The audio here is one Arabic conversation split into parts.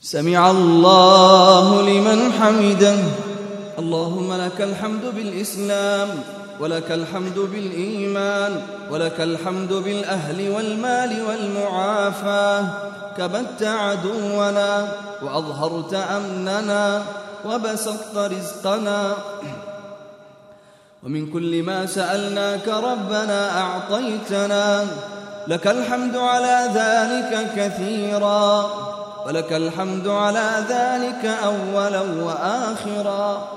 سمع الله لمن حمده. اللهم لك الحمد بالإسلام ولك الحمد بالإيمان ولك الحمد بالأهل والمال والمعافاة كبت عدونا وأظهرت أمننا وبسطت رزقنا. ومن كل ما سألناك ربنا أعطيتنا. لك الحمد على ذلك كثيرا. ولك الحمد على ذلك أولا وآخرا.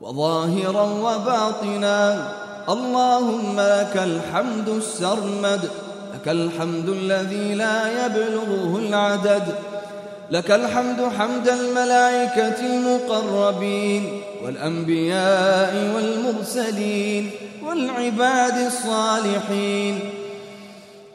وظاهرا وباطنا. اللهم لك الحمد السرمد. لك الحمد الذي لا يبلغه العدد. لك الحمد حمد الملائكة المقربين والأنبياء والمرسلين والعباد الصالحين.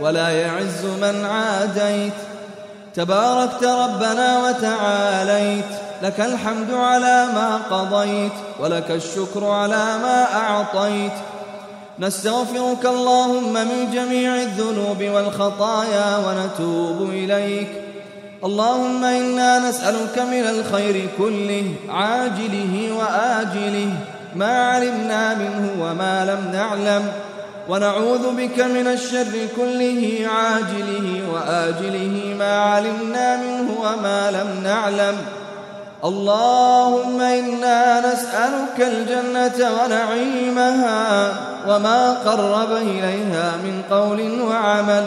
ولا يعز من عاديت. تباركت ربنا وتعاليت. لك الحمد على ما قضيت ولك الشكر على ما أعطيت. نستغفرك اللهم من جميع الذنوب والخطايا ونتوب إليك. اللهم إنا نسألك من الخير كله عاجله وآجله. ما علمنا منه وما لم نعلم. ونعوذ بك من الشر كله عاجله وآجله ما علمنا منه وما لم نعلم. اللهم إنا نسألك الجنة ونعيمها وما قرب إليها من قول وعمل.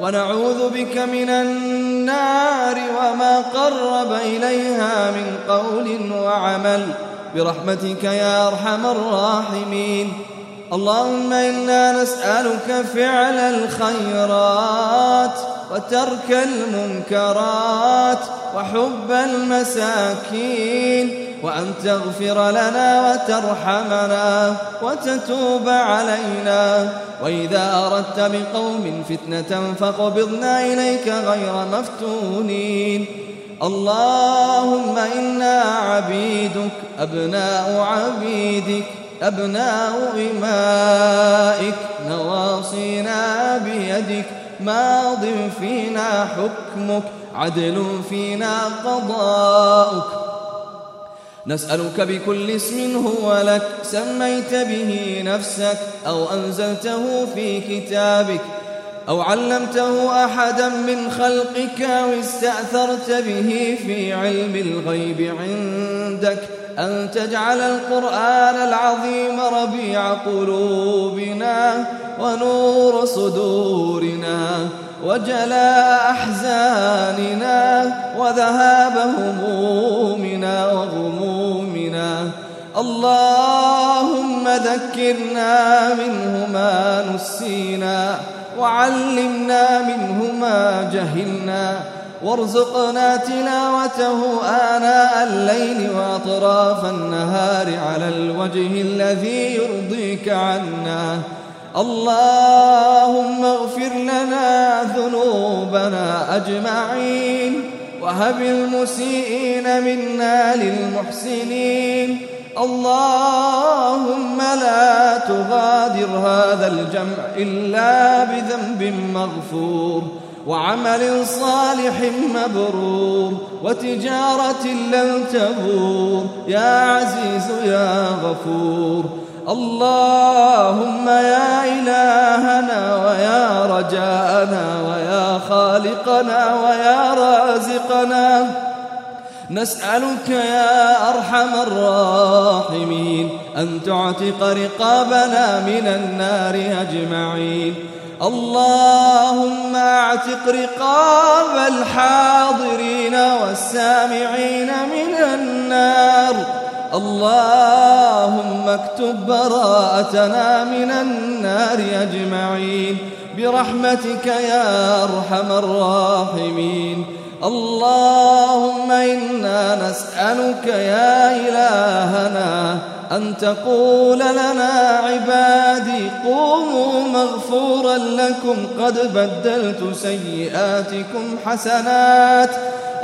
ونعوذ بك من النار وما قرب إليها من قول وعمل. برحمتك يا أرحم الراحمين. اللهم إنا نسألك فعل الخيرات وترك المنكرات وحب المساكين وأن تغفر لنا وترحمنا وتتوب علينا وإذا أردت بقوم فتنة فقبضنا إليك غير مفتونين اللهم إنا عبيدك أبناء عبيدك أبناء إمائك نواصينا بيدك ماض فينا حكمك عدل فينا قضاؤك. نسألك بكل اسم هو لك سميت به نفسك أو أنزلته في كتابك أو علمته أحدا من خلقك أو استأثرت به في علم الغيب عندك. أن تجعل القرآن العظيم ربيع قلوبنا ونور صدورنا وجلاء أحزاننا وذهاب همومنا وغمومنا. اللهم ذكرنا منه ما نسينا وعلمنا منه ما جهلنا. وارزقنا تلاوته آناء الليل وأطراف النهار على الوجه الذي يرضيك عنا. اللهم اغفر لنا ذنوبنا أجمعين. وهب المسيئين منا للمحسنين. اللهم لا تغادر هذا الجمع إلا بذنب مغفور. وعمل صالح مبرور وتجارة لن تبور. يا عزيز يا غفور. اللهم يا إلهنا ويا رجاءنا ويا خالقنا ويا رازقنا نسألك يا أرحم الراحمين أن تعتق رقابنا من النار أجمعين. اللهم اعتق رقاب الحاضرين والسامعين من النار. اللهم اكتب براءتنا من النار أجمعين. برحمتك يا أرحم الراحمين. اللهم إنا نسألك يا إلهنا أن تقول لنا عبادي قوموا مغفورا لكم قد بدلت سيئاتكم حسنات.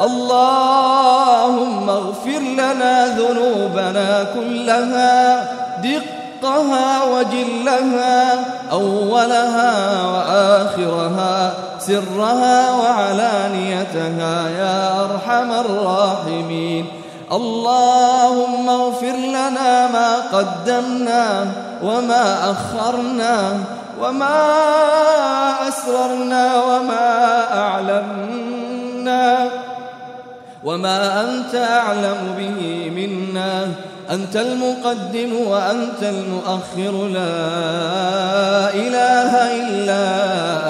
اللهم اغفر لنا ذنوبنا كلها دقها وجلها أولها وآخرها سرها وعلانيتها يا أرحم الراحمين. اللهم اغفر لنا ما قدمنا وما أخرنا وما أسررنا وما أعلمنا وما أنت أعلم به منا. أنت المقدم وأنت المؤخر. لا إله إلا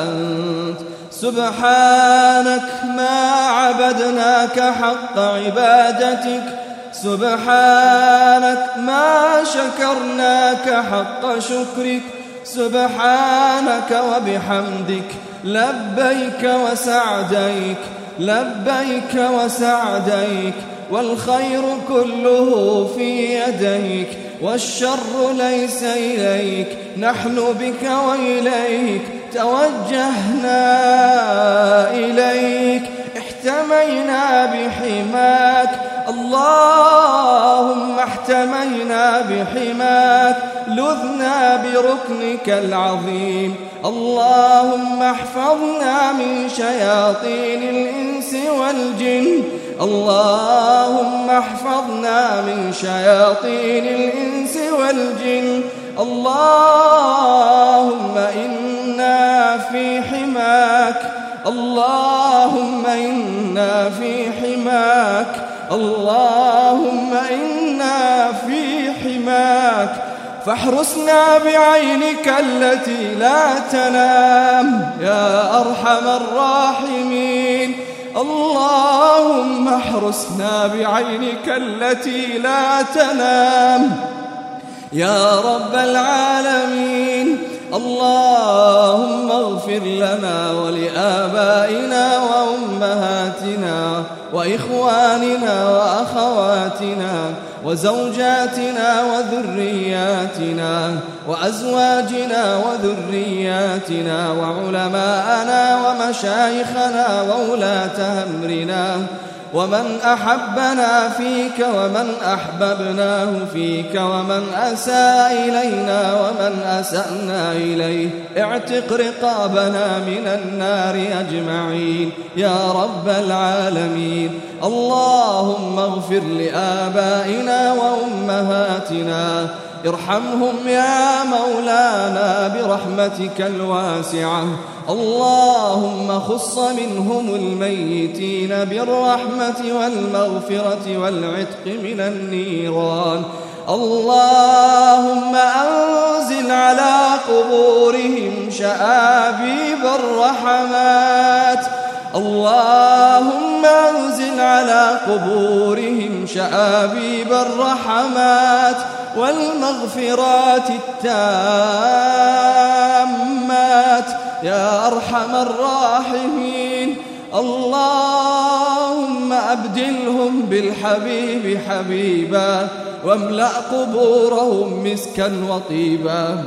أنت. سبحانك ما عبدناك حق عبادتك سبحانك ما شكرناك حق شكرك سبحانك وبحمدك لبيك وسعديك لبيك وسعديك والخير كله في يديك والشر ليس إليك نحن بك وإليك توجهنا إليك احتمينا بحماك. اللهم احتمينا بحماك لذنا بركنك العظيم. اللهم احفظنا من شياطين الإنس والجن. اللهم احفظنا من شياطين الإنس والجن. اللهم إنا في حماك. اللهم إنا في حماك. اللهم إنا في حماك. فاحرسنا بعينك التي لا تنام يا أرحم الراحمين. اللهم احرسنا بعينك التي لا تنام يا رب العالمين. اللهم اغفر لنا ولآبائنا وأمهاتنا وإخواننا وأخواتنا وزوجاتنا وذرياتنا وأزواجنا وذرياتنا وعلماءنا ومشايخنا وولاة أمرنا ومن أحبنا فيك ومن أحببناه فيك ومن أساء إلينا ومن أسأنا إليه. اعتق رقابنا من النار أجمعين. يا رب العالمين. اللهم اغفر لآبائنا وأمهاتنا. ارحمهم يا مولانا برحمتك الواسعة. اللهم خص منهم الميتين بالرحمة والمغفرة والعتق من النيران. اللهم أنزل على قبورهم شآبيب الرحمات. اللهم أنزل على قبورهم شآبيب الرحمات والمغفرات التامات. يا أرحم الراحمين. اللهم أبدلهم بالحبيب حبيبا واملأ قبورهم مسكا وطيبا.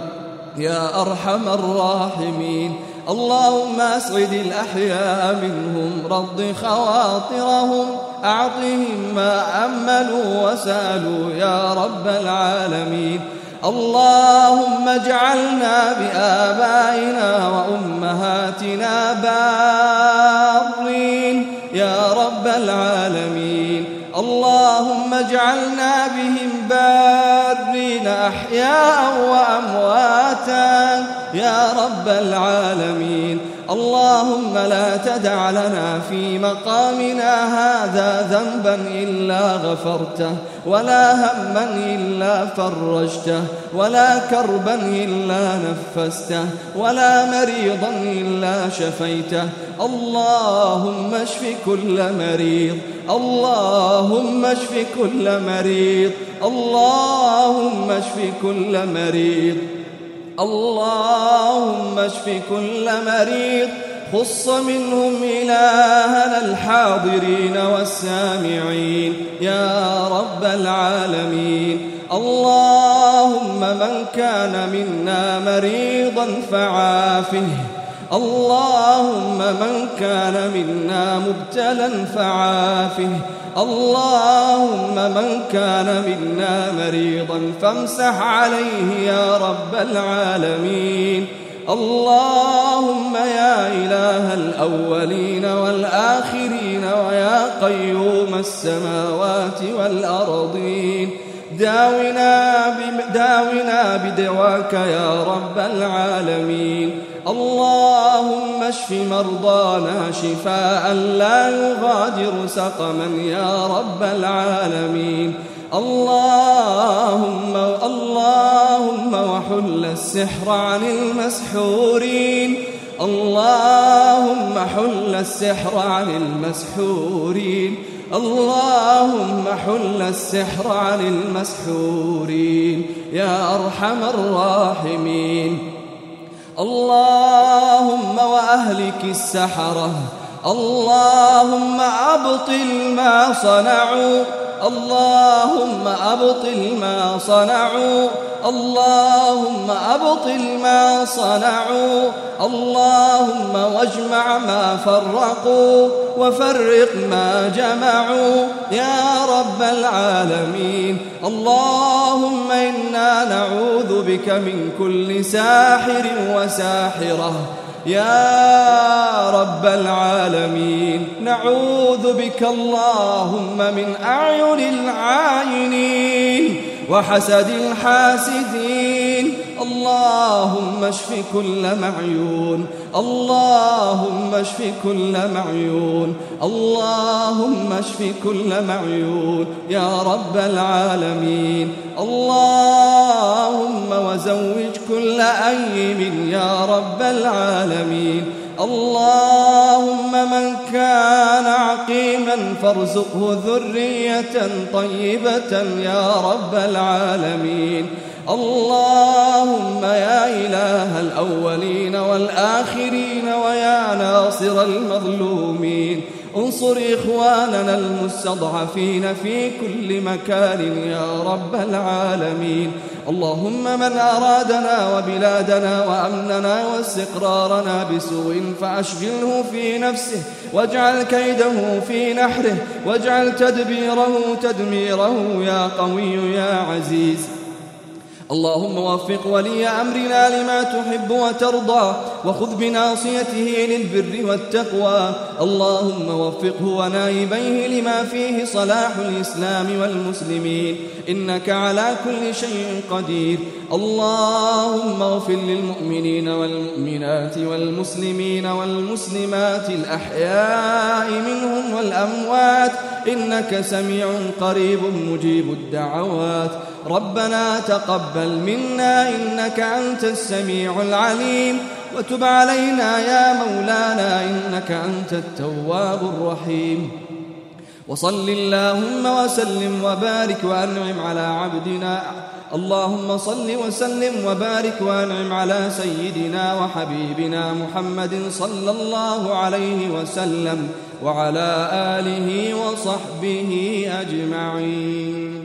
يا أرحم الراحمين. اللهم أسعد الأحياء منهم رض خواطرهم أعطهم ما أملوا وسألوا يا رب العالمين. اللهم اجعلنا بآبائنا وأمهاتنا بارين يا رب العالمين. اللهم اجعلنا بهم بارين أحياء وأمواتا يا رب العالمين. اللهم لا تدع لنا في مقامنا هذا ذنبا إلا غفرته ولا هما إلا فرجته ولا كربا إلا نفسته ولا مريضا إلا شفيته. اللهم اشف كل مريض اللهم اشف كل مريض اللهم اشف كل مريض. اللهم اشف كل مريض خص منهم إلهنا الحاضرين والسامعين. يا رب العالمين. اللهم من كان منا مريضا فعافه. اللهم من كان منا مبتلا فعافه. اللهم من كان منا مريضا فامسح عليه يا رب العالمين. اللهم يا إله الأولين والآخرين ويا قيوم السماوات والأرضين. داونا, داونا بدواك يا رب العالمين. اللهم اشف مرضانا شفاء لا يغادر سقما يا رب العالمين. اللهم اللهم وحل السحر عن المسحورين. اللهم حل السحر عن المسحورين. اللهم حل السحر عن المسحورين. يا أرحم الراحمين. اللهم وأهلك السحرة. اللهم أبطل ما صنعوا. اللهم أبطل ما صنعوا اللهم أبطل ما صنعوا اللهم واجمع ما فرقوا وفرق ما جمعوا. يا رب العالمين اللهم إنا نعوذ بك من كل ساحر وساحرة. يا رب العالمين نعوذ بك اللهم من أعين العاينين وحسد الحاسدين. اللهم اشف كل معيون. اللهم اشف كل معيون. اللهم اشف كل معيون. يا رب العالمين. اللهم وزوج كل أيم. يا رب العالمين. اللهم من كان عقيما فارزقه ذرية طيبة يا رب العالمين. اللهم يا إله الأولين والآخرين ويا ناصر المظلومين. انصر إخواننا المستضعفين في كل مكان يا رب العالمين. اللهم من أرادنا وبلادنا وأمننا واستقرارنا بسوء فأشغله في نفسه واجعل كيده في نحره واجعل تدبيره تدميره يا قوي يا عزيز. اللهم وفق ولي أمرنا لما تحب وترضى وخذ بناصيته للبر والتقوى. اللهم وفقه ونائبيه لما فيه صلاح الإسلام والمسلمين. إنك على كل شيء قدير. اللهم اغفر للمؤمنين والمؤمنات والمسلمين والمسلمات الأحياء منهم والأموات. إنك سميع قريب مجيب الدعوات. ربنا تقبل منا إنك أنت السميع العليم. وتب علينا يا مولانا إنك أنت التواب الرحيم. وصل اللهم وسلم وبارك وأنعم على عبدنا. اللهم صل وسلم وبارك وأنعم على سيدنا وحبيبنا محمد صلى الله عليه وسلم وعلى آله وصحبه أجمعين.